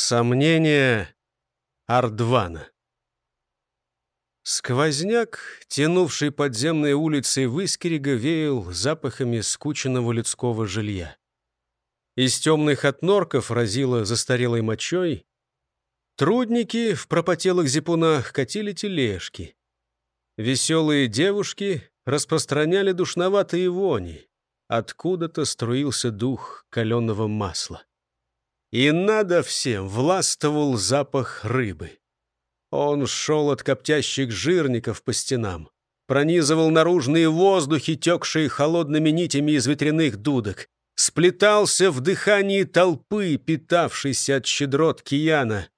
Сомнение Ардвана Сквозняк, тянувший подземные улицы Выскерега, веял запахами скученного людского жилья. Из темных отнорков разило застарелой мочой. Трудники в пропотелых зипунах катили тележки. Веселые девушки распространяли душноватые вони. Откуда-то струился дух каленого масла. И надо всем властвовал запах рыбы. Он шел от коптящих жирников по стенам, пронизывал наружные воздухи, текшие холодными нитями из ветряных дудок, сплетался в дыхании толпы, питавшейся от щедрот кияна.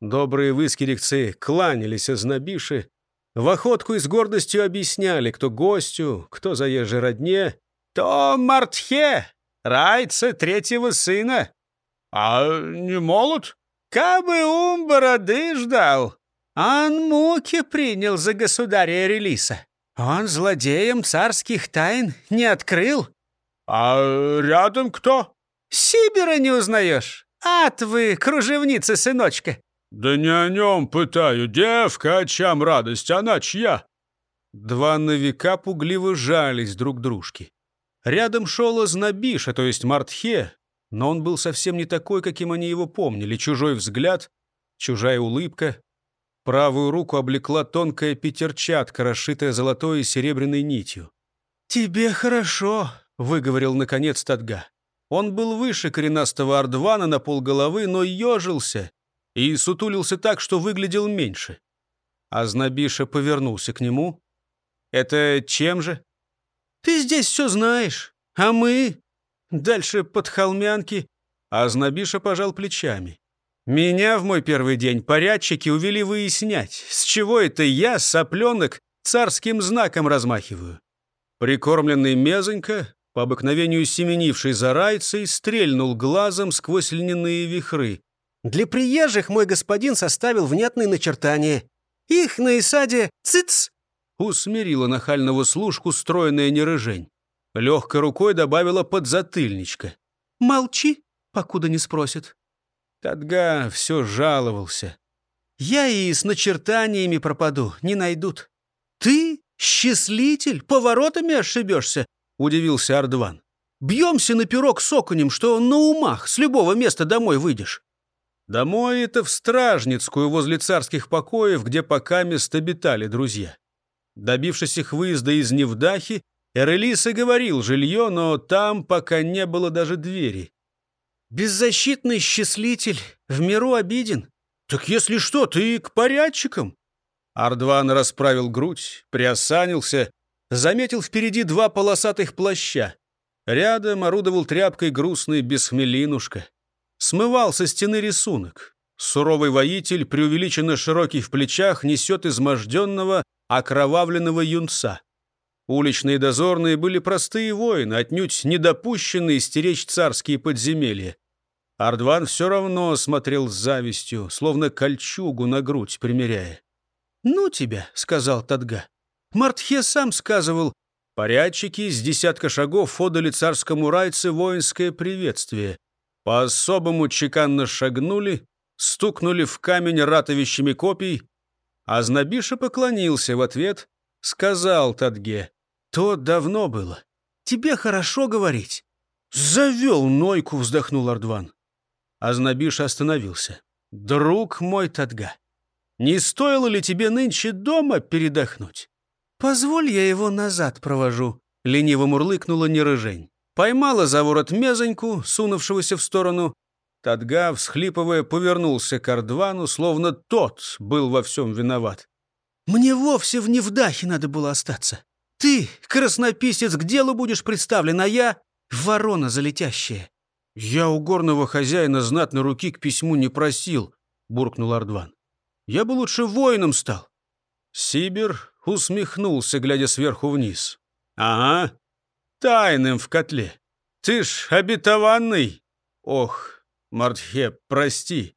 Добрые выскирикцы кланялись ознобиши, в охотку и с гордостью объясняли, кто гостю, кто заезжей родне. «То Мартхе, райца третьего сына, «А не молод?» «Кабы ум бороды ждал, он муки принял за государя Релиса. Он злодеем царских тайн не открыл». «А рядом кто?» «Сибира не узнаешь? Ат вы, кружевница, сыночка!» «Да не о нем пытаю, девка, о чем радость, она чья?» Два новика пугливо жались друг дружке. Рядом шел Ознобиша, то есть Мартхе, но он был совсем не такой, каким они его помнили. Чужой взгляд, чужая улыбка. Правую руку облекла тонкая пятерчатка, расшитая золотой и серебряной нитью. «Тебе хорошо», — выговорил наконец Тадга. Он был выше коренастого Ардвана на полголовы, но ежился и сутулился так, что выглядел меньше. Азнабиша повернулся к нему. «Это чем же?» «Ты здесь все знаешь, а мы Дальше под холмянки, а Знобиша пожал плечами. Меня в мой первый день порядчики увели выяснять, с чего это я, сопленок, царским знаком размахиваю. Прикормленный мезонько, по обыкновению семенивший за райцей, стрельнул глазом сквозь льняные вихры. «Для приезжих мой господин составил внятные начертания. Их на Исаде цыц!» Усмирила нахального служку стройная нерыжень. Легкой рукой добавила подзатыльничка. «Молчи, покуда не спросят». Тадга все жаловался. «Я и с начертаниями пропаду, не найдут». «Ты, счислитель, поворотами ошибешься?» — удивился Ардван. «Бьемся на пирог с окунем, что на умах, с любого места домой выйдешь». Домой это в Стражницкую, возле царских покоев, где пока мест обитали друзья. Добившись их выезда из Невдахи, Эрелиса говорил жилье, но там пока не было даже двери. «Беззащитный счислитель в миру обиден. Так если что, ты к порядчикам». Ардван расправил грудь, приосанился, заметил впереди два полосатых плаща. Рядом орудовал тряпкой грустный бесхмелинушка. Смывал со стены рисунок. Суровый воитель, преувеличенно широкий в плечах, несет изможденного, окровавленного юнца. Уличные дозорные были простые воины, отнюдь не допущенные стеречь царские подземелья. Ардван все равно смотрел с завистью, словно кольчугу на грудь примеряя. «Ну тебя», — сказал Тадга. Мартхе сам сказывал, порядчики с десятка шагов отдали царскому райце воинское приветствие. По-особому чеканно шагнули, стукнули в камень ратовищами копий, а Знобиша поклонился в ответ, сказал Тадге. То давно было. Тебе хорошо говорить. Завел Нойку, вздохнул Ардван. Азнабиш остановился. Друг мой Тадга, не стоило ли тебе нынче дома передохнуть? Позволь, я его назад провожу. Лениво мурлыкнула нерыжень. Поймала за ворот мезоньку, сунувшегося в сторону. Тадга, всхлипывая, повернулся к Ардвану, словно тот был во всем виноват. «Мне вовсе в Невдахе надо было остаться. Ты, краснописец, к делу будешь представлен, а я — ворона залетящая. Я у горного хозяина знатной руки к письму не просил, — буркнул Ардван. Я бы лучше воином стал. Сибир усмехнулся, глядя сверху вниз. Ага, тайным в котле. Ты ж обетованный. Ох, Мартхе, прости.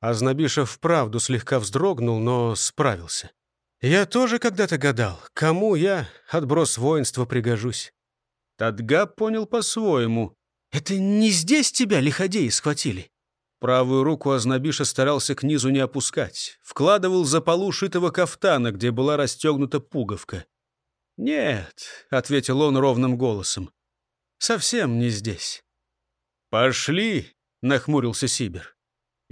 Азнабишев вправду слегка вздрогнул, но справился. Я тоже когда-то гадал, кому я, отброс воинства, пригожусь. Тадга понял по-своему. Это не здесь тебя лиходеи схватили? Правую руку Азнабиша старался к низу не опускать. Вкладывал за полу шитого кафтана, где была расстегнута пуговка. «Нет», — ответил он ровным голосом, — «совсем не здесь». «Пошли», — нахмурился Сибир.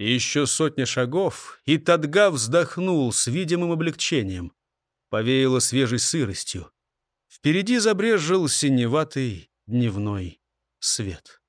Еще сотня шагов, и Тадга вздохнул с видимым облегчением. Повеяло свежей сыростью. Впереди забрежил синеватый дневной свет.